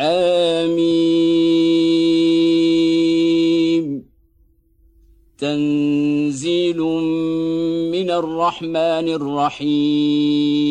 حميم تنزيل من الرحمن الرحيم.